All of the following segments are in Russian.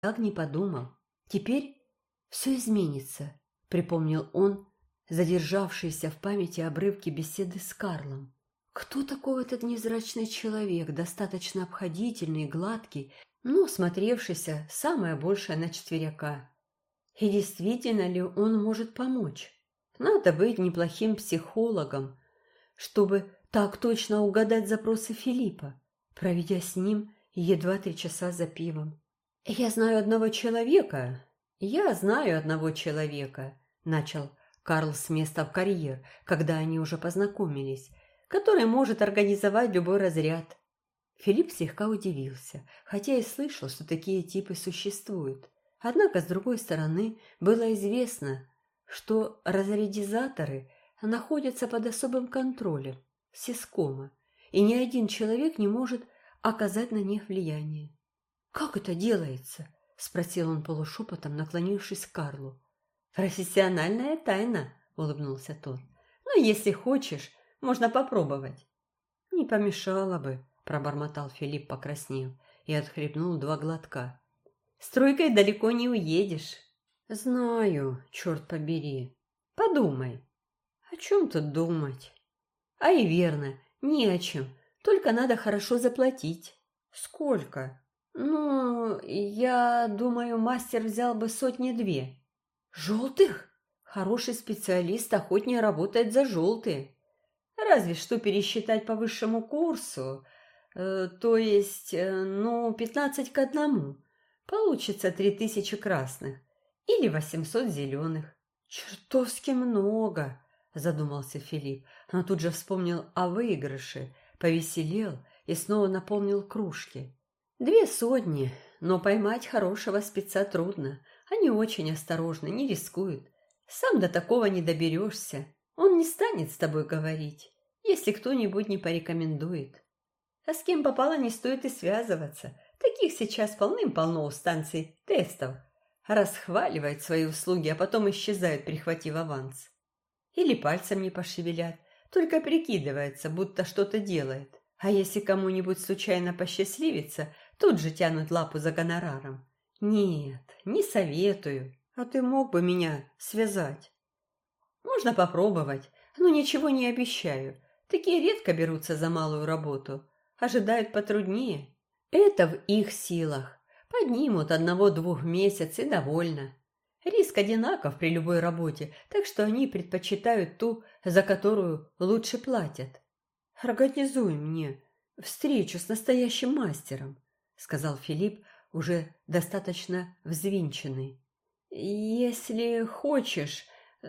так не подумал. Теперь все изменится, припомнил он, задержавшиеся в памяти обрывки беседы с Карлом. Кто такой этот невзрачный человек, достаточно обходительный, гладкий, но смотревшийся самое большее на четверяка? И действительно ли он может помочь? Надо быть неплохим психологом, чтобы так точно угадать запросы Филиппа, проведя с ним едва три часа за пивом. «Я знаю одного человека, я знаю одного человека», — начал Карл с места в карьер, когда они уже познакомились, который может организовать любой разряд. Филипп слегка удивился, хотя и слышал, что такие типы существуют. Однако, с другой стороны, было известно, что разрядизаторы находятся под особым контролем сискома, и ни один человек не может оказать на них влияние. «Как это делается?» – спросил он полушепотом, наклонившись к Карлу. «Профессиональная тайна», – улыбнулся тот. «Но если хочешь, можно попробовать». «Не помешало бы», – пробормотал Филипп, покраснев, и отхлебнул два глотка. «Стройкой далеко не уедешь». «Знаю, черт побери. Подумай». «О чем тут думать?» «А и верно, не о чем. Только надо хорошо заплатить». «Сколько?» «Ну, я думаю, мастер взял бы сотни-две». «Желтых? Хороший специалист охотнее работает за желтые. Разве что пересчитать по высшему курсу, э, то есть, э, ну, пятнадцать к одному. Получится три тысячи красных или восемьсот зеленых. Чертовски много!» – задумался Филипп, но тут же вспомнил о выигрыше, повеселел и снова наполнил кружки. Две сотни, но поймать хорошего спеца трудно. Они очень осторожны, не рискуют. Сам до такого не доберешься. Он не станет с тобой говорить, если кто-нибудь не порекомендует. А с кем попало, не стоит и связываться. Таких сейчас полным-полно у станций тестов. Расхваливают свои услуги, а потом исчезают, прихватив аванс. Или пальцем не пошевелят, только прикидывается, будто что-то делает. А если кому-нибудь случайно посчастливится, Тут же тянут лапу за гонораром. Нет, не советую. А ты мог бы меня связать? Можно попробовать, но ничего не обещаю. Такие редко берутся за малую работу. Ожидают потруднее. Это в их силах. Поднимут одного-двух месяцев и довольно. Риск одинаков при любой работе, так что они предпочитают ту, за которую лучше платят. Организуй мне встречу с настоящим мастером сказал Филипп, уже достаточно взвинченный. «Если хочешь,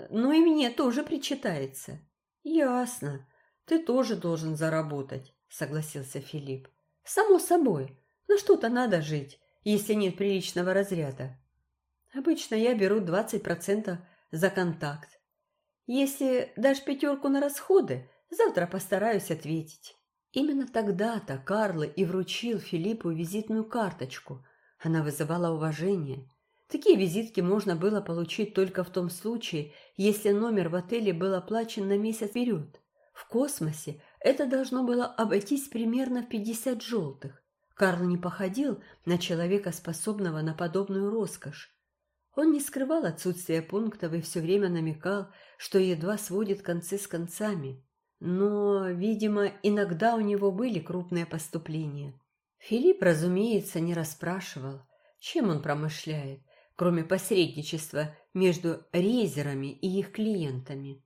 но и мне тоже причитается». «Ясно. Ты тоже должен заработать», — согласился Филипп. «Само собой. На что-то надо жить, если нет приличного разряда. Обычно я беру 20% за контакт. Если дашь пятерку на расходы, завтра постараюсь ответить». Именно тогда-то Карло и вручил Филиппу визитную карточку. Она вызывала уважение. Такие визитки можно было получить только в том случае, если номер в отеле был оплачен на месяц вперед. В космосе это должно было обойтись примерно в 50 желтых. Карл не походил на человека, способного на подобную роскошь. Он не скрывал отсутствие пунктов и все время намекал, что едва сводит концы с концами. Но, видимо, иногда у него были крупные поступления. Филипп, разумеется, не расспрашивал, чем он промышляет, кроме посредничества между рейзерами и их клиентами.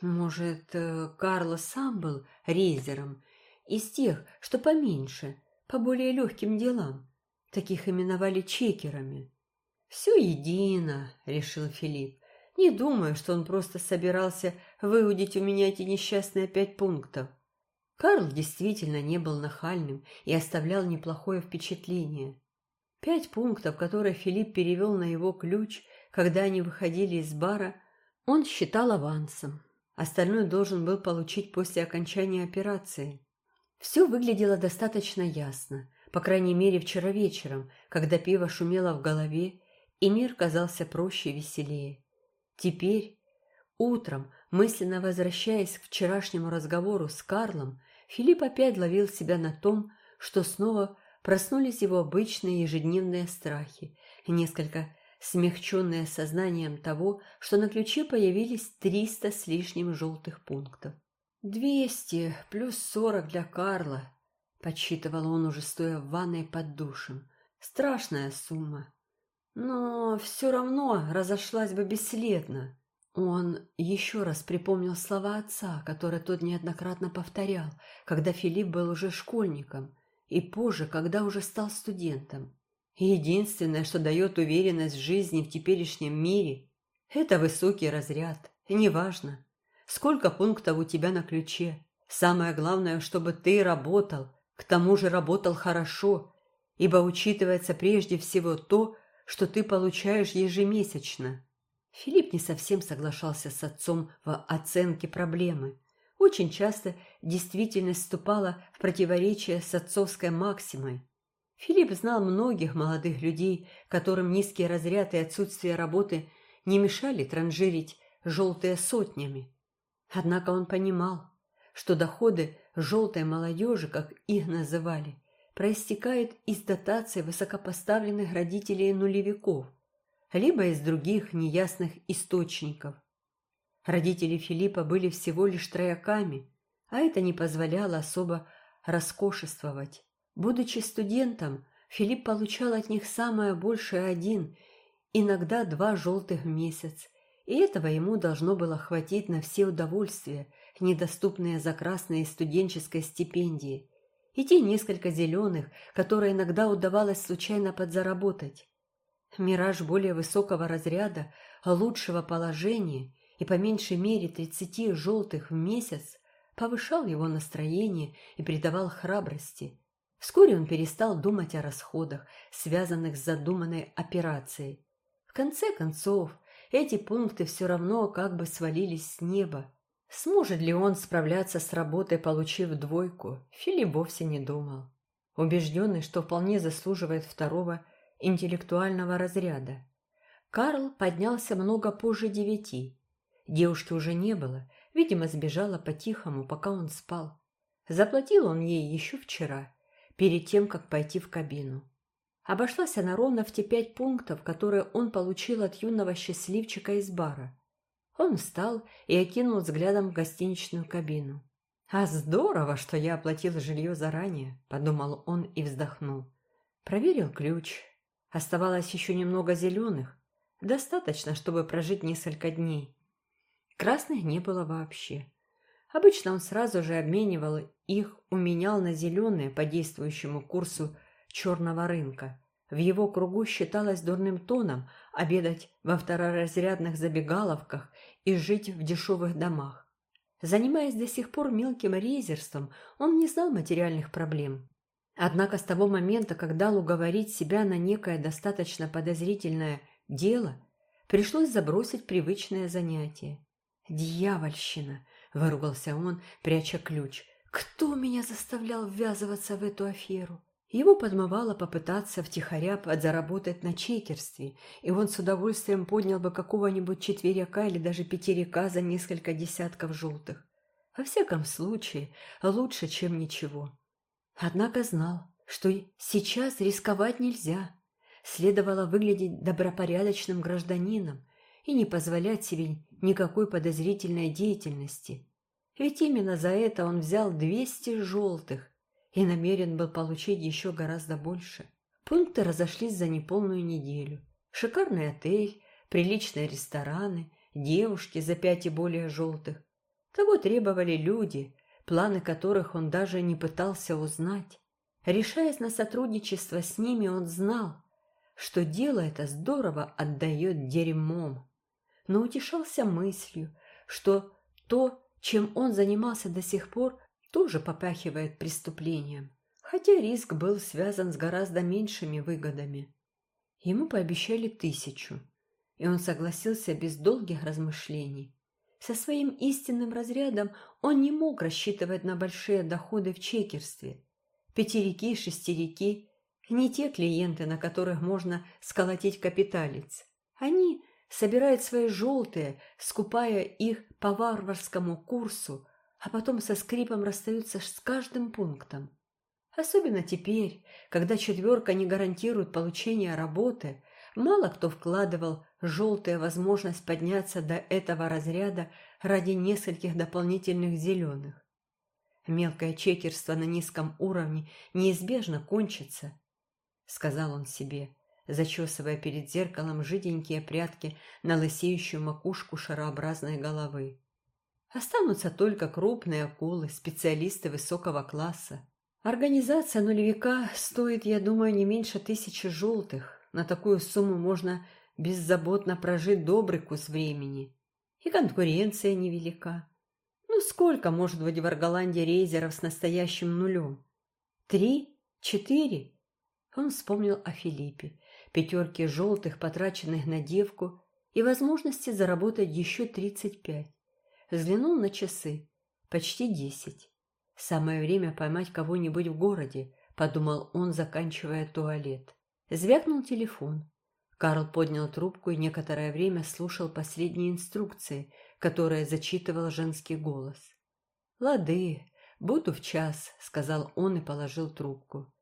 Может, э, Карло сам был рейзером, из тех, что поменьше, по более легким делам. Таких именовали чекерами. «Все едино», — решил Филипп. Не думаю, что он просто собирался выудить у меня эти несчастные пять пунктов. Карл действительно не был нахальным и оставлял неплохое впечатление. Пять пунктов, которые Филипп перевел на его ключ, когда они выходили из бара, он считал авансом. Остальное должен был получить после окончания операции. Все выглядело достаточно ясно, по крайней мере вчера вечером, когда пиво шумело в голове, и мир казался проще и веселее. Теперь, утром, мысленно возвращаясь к вчерашнему разговору с Карлом, Филипп опять ловил себя на том, что снова проснулись его обычные ежедневные страхи, несколько смягченные сознанием того, что на ключе появились триста с лишним желтых пунктов. «Двести плюс сорок для Карла», — подсчитывал он, уже стоя в ванной под душем. «Страшная сумма. Но все равно разошлась бы бесследно». Он еще раз припомнил слова отца, которые тот неоднократно повторял, когда Филипп был уже школьником, и позже, когда уже стал студентом. Единственное, что дает уверенность в жизни в теперешнем мире, это высокий разряд. Неважно, сколько пунктов у тебя на ключе. Самое главное, чтобы ты работал, к тому же работал хорошо, ибо учитывается прежде всего то, что ты получаешь ежемесячно. Филипп не совсем соглашался с отцом в оценке проблемы. Очень часто действительность вступала в противоречие с отцовской максимой. Филипп знал многих молодых людей, которым низкий разряд и отсутствие работы не мешали транжирить желтые сотнями. Однако он понимал, что доходы желтой молодежи, как их называли, проистекают из дотаций высокопоставленных родителей нулевиков – либо из других неясных источников. Родители Филиппа были всего лишь трояками, а это не позволяло особо роскошествовать. Будучи студентом, Филипп получал от них самое большее один, иногда два желтых в месяц, и этого ему должно было хватить на все удовольствия, недоступные за красные студенческой стипендии, и те несколько зеленых, которые иногда удавалось случайно подзаработать. Мираж более высокого разряда, лучшего положения и по меньшей мере тридцати желтых в месяц повышал его настроение и придавал храбрости. Вскоре он перестал думать о расходах, связанных с задуманной операцией. В конце концов, эти пункты все равно как бы свалились с неба. Сможет ли он справляться с работой, получив двойку, Филипп вовсе не думал. Убежденный, что вполне заслуживает второго, интеллектуального разряда. Карл поднялся много позже девяти. Девушки уже не было, видимо, сбежала по-тихому, пока он спал. Заплатил он ей еще вчера, перед тем, как пойти в кабину. Обошлась она ровно в те пять пунктов, которые он получил от юного счастливчика из бара. Он встал и окинул взглядом гостиничную кабину. «А здорово, что я оплатил жилье заранее», — подумал он и вздохнул. Проверил ключ, Оставалось еще немного зеленых, достаточно, чтобы прожить несколько дней. Красных не было вообще. Обычно он сразу же обменивал их, уменял на зеленые по действующему курсу черного рынка. В его кругу считалось дурным тоном обедать во второразрядных забегаловках и жить в дешевых домах. Занимаясь до сих пор мелким резерством, он не знал материальных проблем. Однако с того момента, когда уговорить себя на некое достаточно подозрительное дело, пришлось забросить привычное занятие. «Дьявольщина!» – выругался он, пряча ключ. «Кто меня заставлял ввязываться в эту аферу?» Его подмывало попытаться втихаря подзаработать на чекерстве, и он с удовольствием поднял бы какого-нибудь четверяка или даже пятерика за несколько десятков желтых. Во всяком случае, лучше, чем ничего. Однако знал, что сейчас рисковать нельзя. Следовало выглядеть добропорядочным гражданином и не позволять себе никакой подозрительной деятельности. Ведь именно за это он взял 200 желтых и намерен был получить еще гораздо больше. Пункты разошлись за неполную неделю. Шикарный отель, приличные рестораны, девушки за пять и более желтых. Того требовали люди, планы которых он даже не пытался узнать. Решаясь на сотрудничество с ними, он знал, что дело это здорово отдает дерьмом, но утешался мыслью, что то, чем он занимался до сих пор, тоже попахивает преступлением, хотя риск был связан с гораздо меньшими выгодами. Ему пообещали тысячу, и он согласился без долгих размышлений. Со своим истинным разрядом он не мог рассчитывать на большие доходы в чекерстве. Пятерики, шестерики – не те клиенты, на которых можно сколотить капиталец. Они собирают свои желтые, скупая их по варварскому курсу, а потом со скрипом расстаются с каждым пунктом. Особенно теперь, когда четверка не гарантирует получение работы, мало кто вкладывал желтая возможность подняться до этого разряда ради нескольких дополнительных зеленых. Мелкое чекерство на низком уровне неизбежно кончится, сказал он себе, зачесывая перед зеркалом жиденькие прядки на лысеющую макушку шарообразной головы. Останутся только крупные акулы, специалисты высокого класса. Организация нулевика стоит, я думаю, не меньше тысячи желтых. На такую сумму можно беззаботно прожить добрый кус времени. И конкуренция невелика. Ну, сколько может быть в Арголанде рейзеров с настоящим нулем? Три? Четыре? Он вспомнил о Филиппе, пятерке желтых, потраченных на девку, и возможности заработать еще тридцать пять. Взглянул на часы. Почти десять. Самое время поймать кого-нибудь в городе, подумал он, заканчивая туалет. Звякнул телефон. Карл поднял трубку и некоторое время слушал последние инструкции, которые зачитывал женский голос. «Лады, буду в час», — сказал он и положил трубку.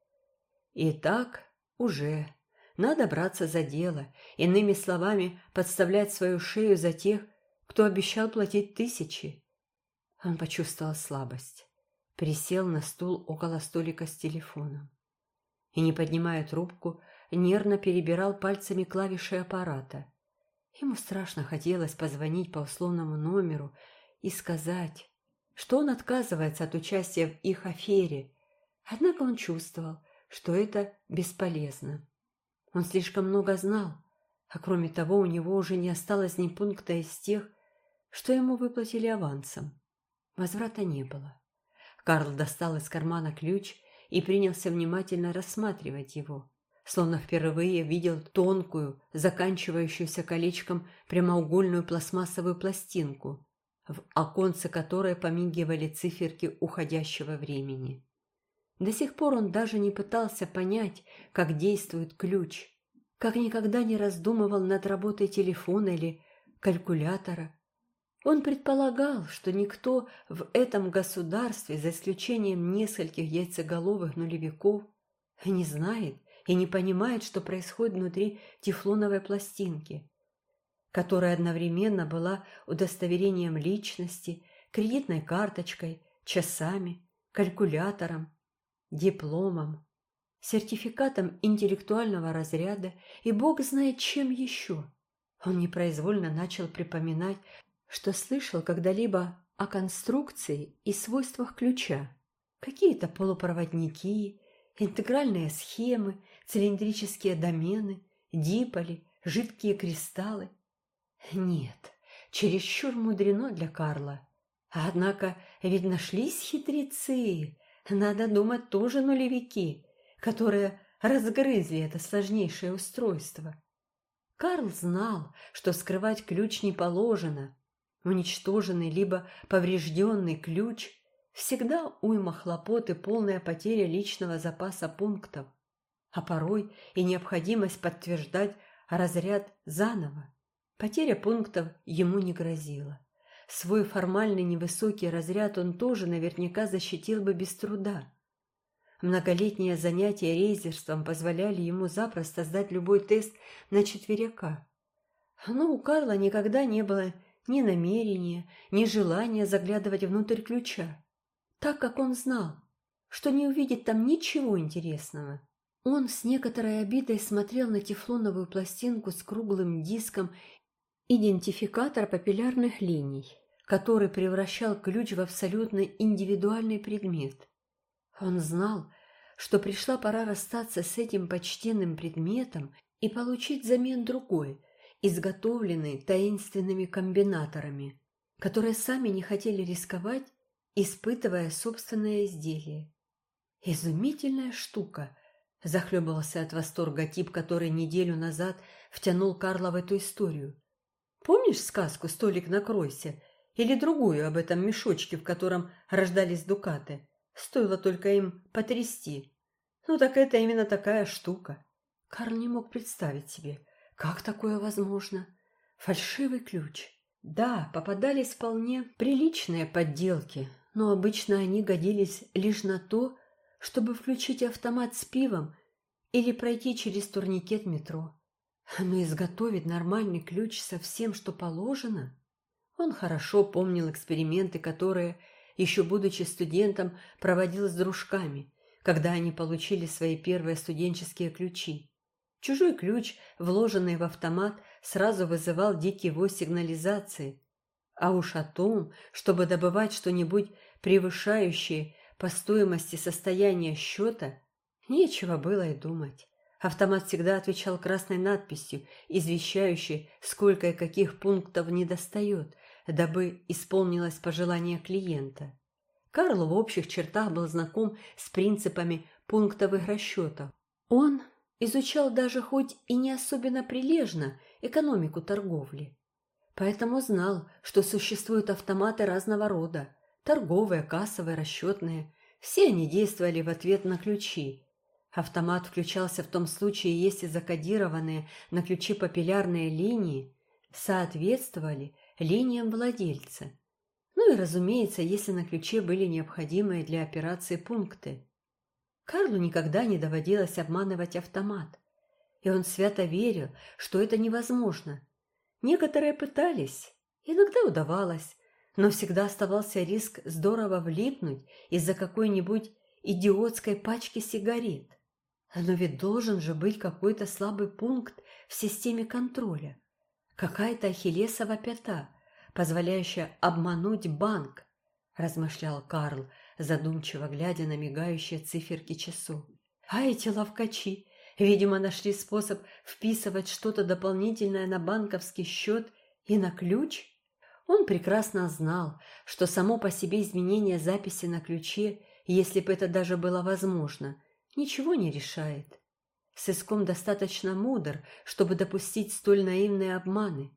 «Итак, уже. Надо браться за дело, иными словами, подставлять свою шею за тех, кто обещал платить тысячи. Он почувствовал слабость, присел на стул около столика с телефоном и, не поднимая трубку, нервно перебирал пальцами клавиши аппарата. Ему страшно хотелось позвонить по условному номеру и сказать, что он отказывается от участия в их афере, однако он чувствовал, что это бесполезно. Он слишком много знал, а кроме того у него уже не осталось ни пункта из тех, что ему выплатили авансом. Возврата не было. Карл достал из кармана ключ и принялся внимательно рассматривать его, словно впервые видел тонкую, заканчивающуюся колечком прямоугольную пластмассовую пластинку, в оконце которой помигивали циферки уходящего времени. До сих пор он даже не пытался понять, как действует ключ, как никогда не раздумывал над работой телефона или калькулятора, он предполагал, что никто в этом государстве, за исключением нескольких яйцеголовых нулевиков, не знает и не понимает, что происходит внутри тефлоновой пластинки, которая одновременно была удостоверением личности, кредитной карточкой, часами, калькулятором, дипломом, сертификатом интеллектуального разряда и бог знает чем еще. Он непроизвольно начал припоминать что слышал когда-либо о конструкции и свойствах ключа. Какие-то полупроводники, интегральные схемы, цилиндрические домены, диполи, жидкие кристаллы. Нет, чересчур мудрено для Карла. Однако ведь нашлись хитрецы, надо думать, тоже нулевики, которые разгрызли это сложнейшее устройство. Карл знал, что скрывать ключ не положено, Уничтоженный либо поврежденный ключ – всегда уйма хлопот и полная потеря личного запаса пунктов, а порой и необходимость подтверждать разряд заново. Потеря пунктов ему не грозила. Свой формальный невысокий разряд он тоже наверняка защитил бы без труда. Многолетние занятия рейзерством позволяли ему запросто сдать любой тест на четверяка. Но у Карла никогда не было ни намерения, ни желания заглядывать внутрь ключа, так как он знал, что не увидит там ничего интересного. Он с некоторой обидой смотрел на тефлоновую пластинку с круглым диском идентификатор папиллярных линий, который превращал ключ в абсолютно индивидуальный предмет. Он знал, что пришла пора расстаться с этим почтенным предметом и получить взамен другой – изготовленный таинственными комбинаторами, которые сами не хотели рисковать, испытывая собственное изделие. «Изумительная штука!» – захлебывался от восторга тип, который неделю назад втянул Карла в эту историю. «Помнишь сказку «Столик накройся» или другую об этом мешочке, в котором рождались дукаты? Стоило только им потрясти. Ну так это именно такая штука». Карл не мог представить себе – как такое возможно? Фальшивый ключ. Да, попадались вполне приличные подделки, но обычно они годились лишь на то, чтобы включить автомат с пивом или пройти через турникет метро. Но изготовить нормальный ключ со всем, что положено? Он хорошо помнил эксперименты, которые, еще будучи студентом, проводил с дружками, когда они получили свои первые студенческие ключи. Чужой ключ, вложенный в автомат, сразу вызывал дикий вой сигнализации. А уж о том, чтобы добывать что-нибудь превышающее по стоимости состояние счета, нечего было и думать. Автомат всегда отвечал красной надписью, извещающей, сколько и каких пунктов недостает, дабы исполнилось пожелание клиента. Карл в общих чертах был знаком с принципами пунктовых расчетов. Он изучал даже хоть и не особенно прилежно экономику торговли. Поэтому знал, что существуют автоматы разного рода, торговые, кассовые, расчетные. Все они действовали в ответ на ключи. Автомат включался в том случае, если закодированные на ключи папиллярные линии соответствовали линиям владельца. Ну и, разумеется, если на ключе были необходимые для операции пункты. Карлу никогда не доводилось обманывать автомат, и он свято верил, что это невозможно. Некоторые пытались, иногда удавалось, но всегда оставался риск здорово влипнуть из-за какой-нибудь идиотской пачки сигарет. Но ведь должен же быть какой-то слабый пункт в системе контроля, какая-то ахиллесова пята, позволяющая обмануть банк, размышлял Карл, задумчиво глядя на мигающие циферки часов. А эти ловкачи, видимо, нашли способ вписывать что-то дополнительное на банковский счет и на ключ – он прекрасно знал, что само по себе изменение записи на ключе, если бы это даже было возможно, ничего не решает. Сыском достаточно мудр, чтобы допустить столь наивные обманы.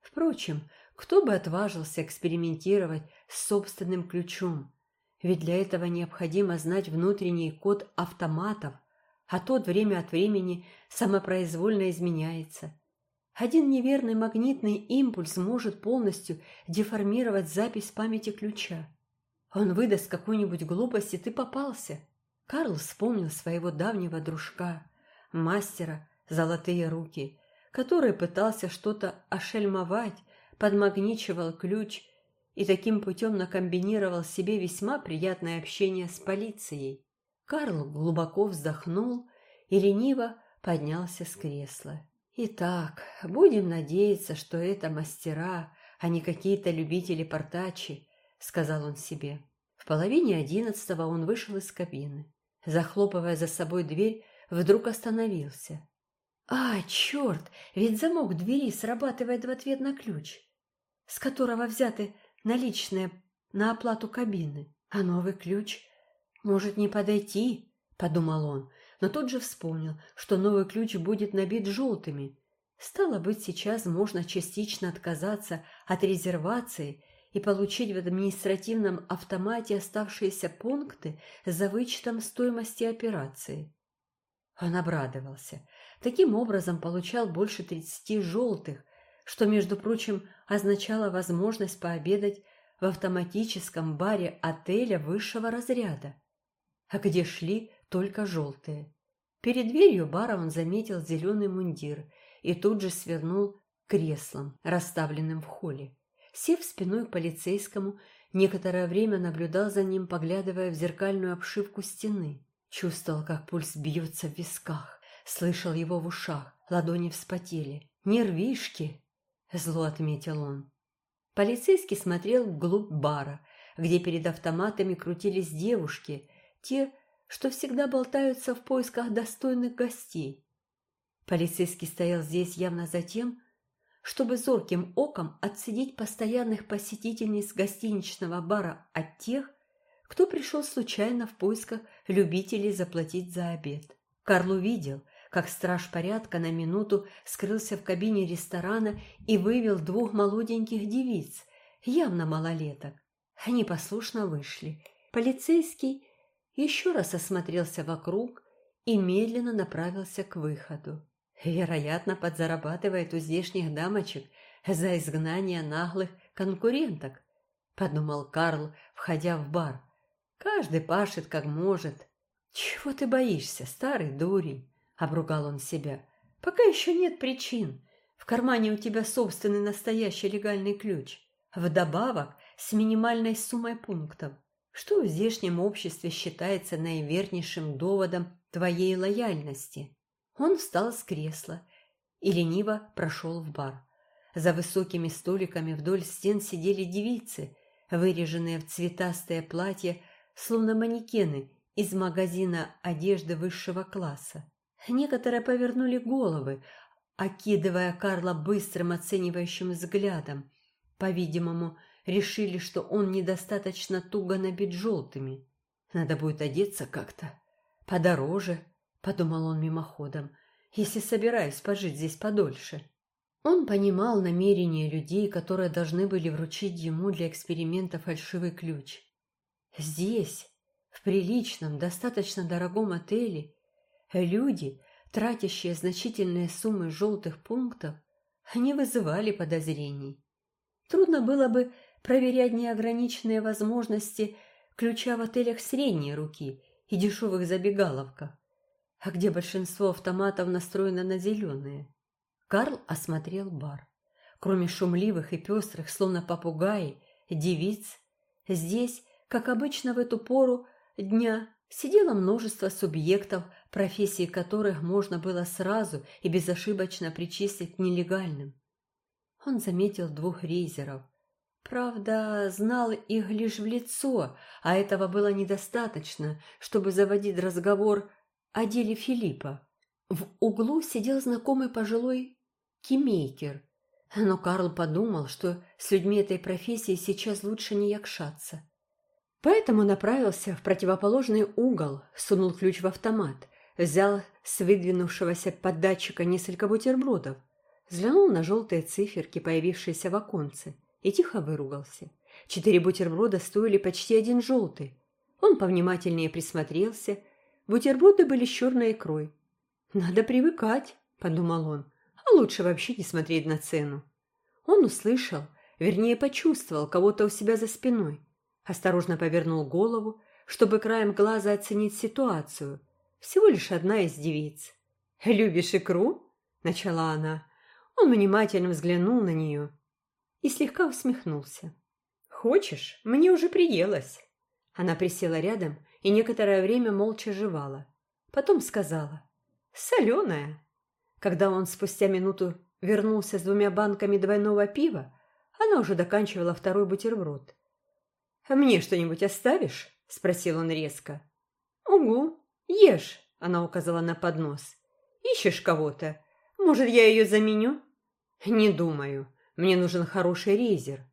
Впрочем, кто бы отважился экспериментировать с собственным ключом? Ведь для этого необходимо знать внутренний код автоматов, а тот время от времени самопроизвольно изменяется. Один неверный магнитный импульс может полностью деформировать запись памяти ключа. Он выдаст какую-нибудь глупость, и ты попался. Карл вспомнил своего давнего дружка, мастера «Золотые руки», который пытался что-то ошельмовать, подмагничивал ключ и таким путем накомбинировал себе весьма приятное общение с полицией. Карл глубоко вздохнул и лениво поднялся с кресла. Итак, будем надеяться, что это мастера, а не какие-то любители портачи, сказал он себе. В половине одиннадцатого он вышел из кабины. Захлопывая за собой дверь, вдруг остановился. А, черт, ведь замок двери срабатывает в ответ на ключ, с которого взяты наличные на оплату кабины. А новый ключ может не подойти, подумал он, но тут же вспомнил, что новый ключ будет набит желтыми. Стало быть, сейчас можно частично отказаться от резервации и получить в административном автомате оставшиеся пункты за вычетом стоимости операции. Он обрадовался. Таким образом получал больше 30 желтых, что, между прочим, означало возможность пообедать в автоматическом баре отеля высшего разряда, а где шли только желтые. Перед дверью бара он заметил зеленый мундир и тут же свернул креслом, расставленным в холле. Сев спиной к полицейскому, некоторое время наблюдал за ним, поглядывая в зеркальную обшивку стены. Чувствовал, как пульс бьется в висках, слышал его в ушах, ладони вспотели. «Нервишки!» – зло отметил он. Полицейский смотрел вглубь бара, где перед автоматами крутились девушки, те, что всегда болтаются в поисках достойных гостей. Полицейский стоял здесь явно за тем, чтобы зорким оком отсидеть постоянных посетительниц гостиничного бара от тех, кто пришел случайно в поисках любителей заплатить за обед. Карл увидел, как страж порядка на минуту скрылся в кабине ресторана и вывел двух молоденьких девиц, явно малолеток. Они послушно вышли. Полицейский еще раз осмотрелся вокруг и медленно направился к выходу. Вероятно, подзарабатывает у здешних дамочек за изгнание наглых конкуренток, подумал Карл, входя в бар. Каждый пашет как может. «Чего ты боишься, старый дурень?» – обругал он себя. «Пока еще нет причин. В кармане у тебя собственный настоящий легальный ключ. Вдобавок с минимальной суммой пунктов, что в здешнем обществе считается наивернейшим доводом твоей лояльности». Он встал с кресла и лениво прошел в бар. За высокими столиками вдоль стен сидели девицы, выреженные в цветастое платье, словно манекены из магазина одежды высшего класса. Некоторые повернули головы, окидывая Карла быстрым оценивающим взглядом. По-видимому, решили, что он недостаточно туго набит желтыми. Надо будет одеться как-то. Подороже, подумал он мимоходом, если собираюсь пожить здесь подольше. Он понимал намерения людей, которые должны были вручить ему для эксперимента фальшивый ключ. Здесь, в приличном, достаточно дорогом отеле, люди, тратящие значительные суммы желтых пунктов, не вызывали подозрений. Трудно было бы проверять неограниченные возможности ключа в отелях средней руки и дешевых забегаловках, а где большинство автоматов настроено на зеленые. Карл осмотрел бар. Кроме шумливых и пестрых, словно попугаи, девиц, здесь, как обычно в эту пору дня, сидело множество субъектов, профессии которых можно было сразу и безошибочно причислить к нелегальным. Он заметил двух рейзеров. Правда, знал их лишь в лицо, а этого было недостаточно, чтобы заводить разговор о деле Филиппа. В углу сидел знакомый пожилой Кимейкер. Но Карл подумал, что с людьми этой профессии сейчас лучше не якшаться. Поэтому направился в противоположный угол, сунул ключ в автомат, взял с выдвинувшегося под датчика несколько бутербродов, взглянул на желтые циферки, появившиеся в оконце, и тихо выругался. Четыре бутерброда стоили почти один желтый. Он повнимательнее присмотрелся. Бутерброды были с черной икрой. «Надо привыкать», — подумал он а лучше вообще не смотреть на цену. Он услышал, вернее почувствовал кого-то у себя за спиной. Осторожно повернул голову, чтобы краем глаза оценить ситуацию. Всего лишь одна из девиц. «Любишь икру?» – начала она. Он внимательно взглянул на нее и слегка усмехнулся. «Хочешь? Мне уже приелось». Она присела рядом и некоторое время молча жевала. Потом сказала. «Соленая». Когда он спустя минуту вернулся с двумя банками двойного пива, она уже доканчивала второй бутерброд. «А «Мне что-нибудь оставишь?» – спросил он резко. «Угу, ешь», – она указала на поднос. «Ищешь кого-то? Может, я ее заменю?» «Не думаю. Мне нужен хороший рейзер».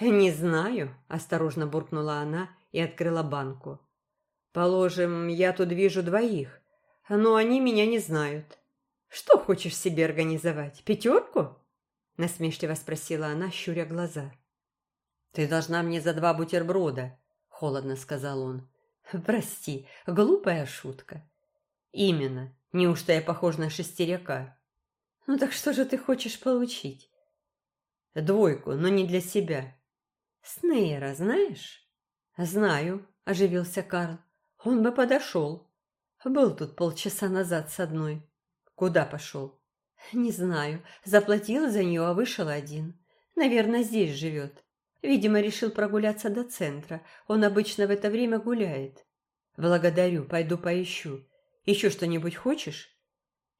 «Не знаю», – осторожно буркнула она и открыла банку. «Положим, я тут вижу двоих, но они меня не знают. «Что хочешь себе организовать? Пятерку?» – насмешливо спросила она, щуря глаза. «Ты должна мне за два бутерброда», – холодно сказал он. «Прости, глупая шутка». «Именно. Неужто я похож на шестеряка?» «Ну так что же ты хочешь получить?» «Двойку, но не для себя». «Снейра знаешь?» «Знаю», – оживился Карл. «Он бы подошел. Был тут полчаса назад с одной». Куда пошел? Не знаю. Заплатил за нее, а вышел один. Наверное, здесь живет. Видимо, решил прогуляться до центра. Он обычно в это время гуляет. Благодарю, пойду поищу. Еще что-нибудь хочешь?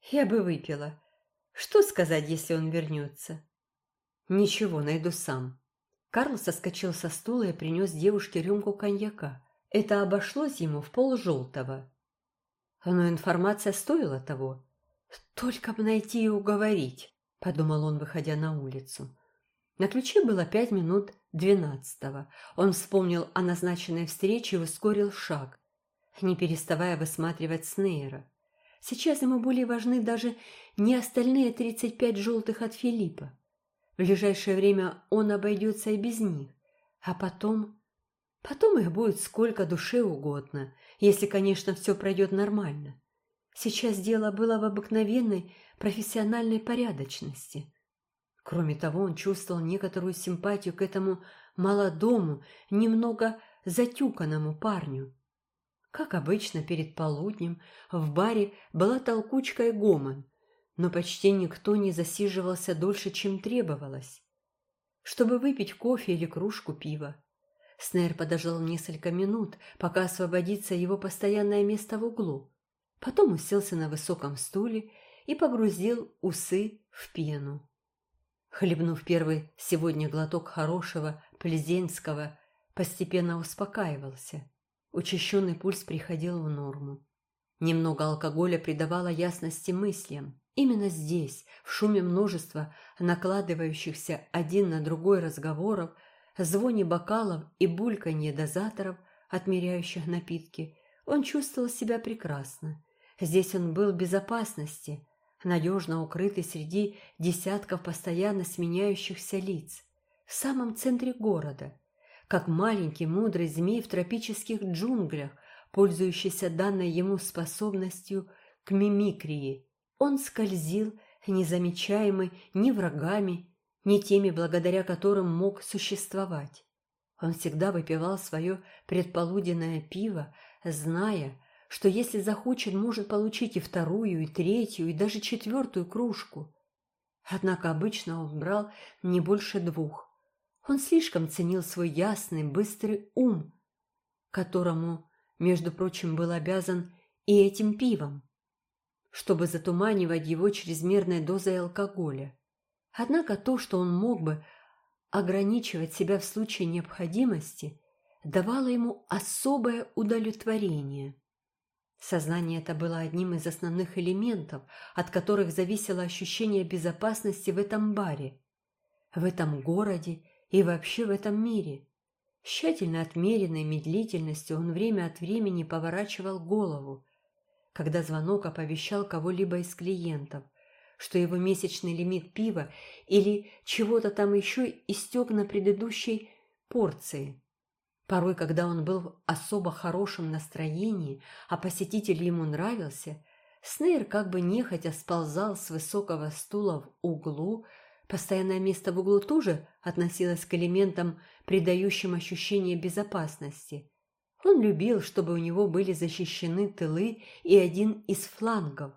Я бы выпила. Что сказать, если он вернется? Ничего, найду сам. Карл соскочил со стула и принес девушке рюмку коньяка. Это обошлось ему в пол желтого. Но информация стоила того. «Только бы найти и уговорить», — подумал он, выходя на улицу. На ключе было пять минут двенадцатого. Он вспомнил о назначенной встрече и ускорил шаг, не переставая высматривать Снейра. Сейчас ему более важны даже не остальные тридцать пять желтых от Филиппа. В ближайшее время он обойдется и без них. А потом... Потом их будет сколько душе угодно, если, конечно, все пройдет нормально. Сейчас дело было в обыкновенной профессиональной порядочности. Кроме того, он чувствовал некоторую симпатию к этому молодому, немного затюканному парню. Как обычно, перед полуднем в баре была толкучка и гомон, но почти никто не засиживался дольше, чем требовалось, чтобы выпить кофе или кружку пива. Снейр подождал несколько минут, пока освободится его постоянное место в углу. Потом уселся на высоком стуле и погрузил усы в пену. Хлебнув первый сегодня глоток хорошего, плезенского, постепенно успокаивался. Учащенный пульс приходил в норму. Немного алкоголя придавало ясности мыслям. Именно здесь, в шуме множества накладывающихся один на другой разговоров, звоне бокалов и бульканье дозаторов, отмеряющих напитки, он чувствовал себя прекрасно. Здесь он был в безопасности, надежно укрытый среди десятков постоянно сменяющихся лиц, в самом центре города, как маленький мудрый змей в тропических джунглях, пользующийся данной ему способностью к мимикрии. Он скользил, незамечаемый ни врагами, ни теми, благодаря которым мог существовать. Он всегда выпивал свое предполуденное пиво, зная, что если захочет, может получить и вторую, и третью, и даже четвертую кружку. Однако обычно он брал не больше двух. Он слишком ценил свой ясный, быстрый ум, которому, между прочим, был обязан и этим пивом, чтобы затуманивать его чрезмерной дозой алкоголя. Однако то, что он мог бы ограничивать себя в случае необходимости, давало ему особое удовлетворение. Сознание это было одним из основных элементов, от которых зависело ощущение безопасности в этом баре, в этом городе и вообще в этом мире. С тщательно отмеренной медлительностью он время от времени поворачивал голову, когда звонок оповещал кого-либо из клиентов, что его месячный лимит пива или чего-то там еще истек на предыдущей порции. Порой, когда он был в особо хорошем настроении, а посетитель ему нравился, Снейр как бы нехотя сползал с высокого стула в углу. Постоянное место в углу тоже относилось к элементам, придающим ощущение безопасности. Он любил, чтобы у него были защищены тылы и один из флангов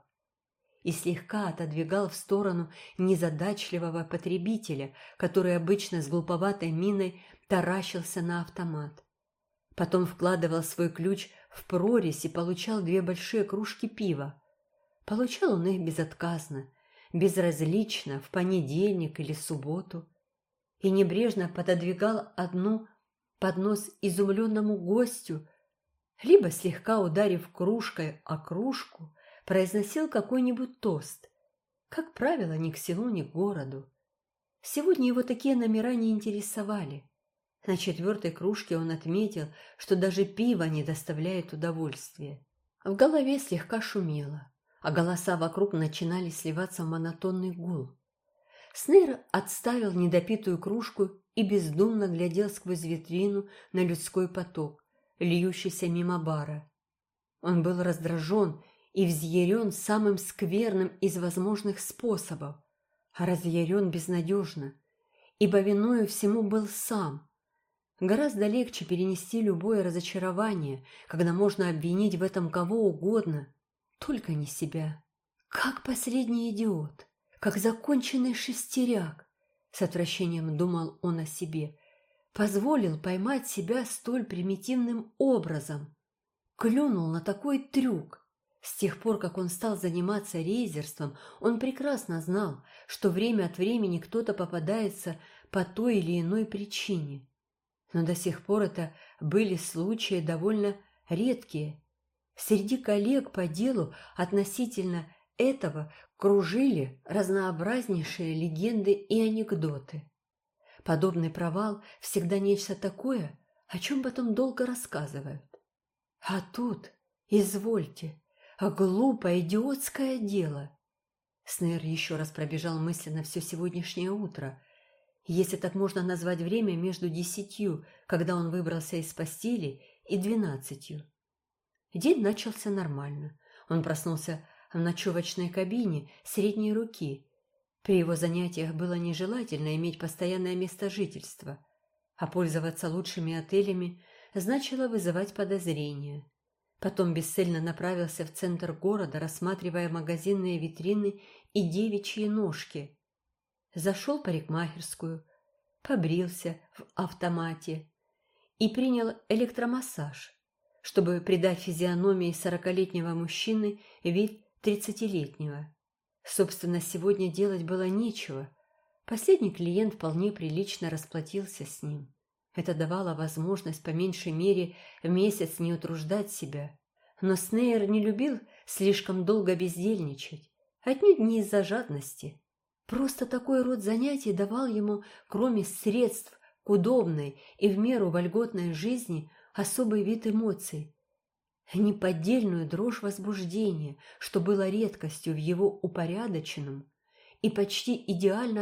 и слегка отодвигал в сторону незадачливого потребителя, который обычно с глуповатой миной таращился на автомат. Потом вкладывал свой ключ в прорезь и получал две большие кружки пива. Получал он их безотказно, безразлично, в понедельник или субботу, и небрежно пододвигал одну под нос изумленному гостю, либо, слегка ударив кружкой о кружку, произносил какой-нибудь тост, как правило, ни к селу, ни к городу. Сегодня его такие номера не интересовали. На четвертой кружке он отметил, что даже пиво не доставляет удовольствия. В голове слегка шумело, а голоса вокруг начинали сливаться в монотонный гул. Снейр отставил недопитую кружку и бездумно глядел сквозь витрину на людской поток, льющийся мимо бара. Он был раздражен и взъярен самым скверным из возможных способов, а разъярен безнадежно, ибо виною всему был сам – Гораздо легче перенести любое разочарование, когда можно обвинить в этом кого угодно, только не себя. Как последний идиот, как законченный шестеряк, с отвращением думал он о себе, позволил поймать себя столь примитивным образом, клюнул на такой трюк. С тех пор, как он стал заниматься рейзерством, он прекрасно знал, что время от времени кто-то попадается по той или иной причине но до сих пор это были случаи довольно редкие. Среди коллег по делу относительно этого кружили разнообразнейшие легенды и анекдоты. Подобный провал всегда нечто такое, о чем потом долго рассказывают. А тут, извольте, глупое идиотское дело. Снейр еще раз пробежал мысленно все сегодняшнее утро – если так можно назвать время между десятью, когда он выбрался из постели, и двенадцатью. День начался нормально. Он проснулся в ночевочной кабине средней руки. При его занятиях было нежелательно иметь постоянное место жительства, а пользоваться лучшими отелями значило вызывать подозрения. Потом бесцельно направился в центр города, рассматривая магазинные витрины и девичьи ножки. Зашел в парикмахерскую, побрился в автомате и принял электромассаж, чтобы придать физиономии сорокалетнего мужчины вид тридцатилетнего. Собственно, сегодня делать было нечего. Последний клиент вполне прилично расплатился с ним. Это давало возможность по меньшей мере в месяц не утруждать себя. Но Снейр не любил слишком долго бездельничать, отнюдь не из-за жадности. Просто такой род занятий давал ему, кроме средств к удобной и в меру вольготной жизни, особый вид эмоций. Неподдельную дрожь возбуждения, что было редкостью в его упорядоченном и почти идеально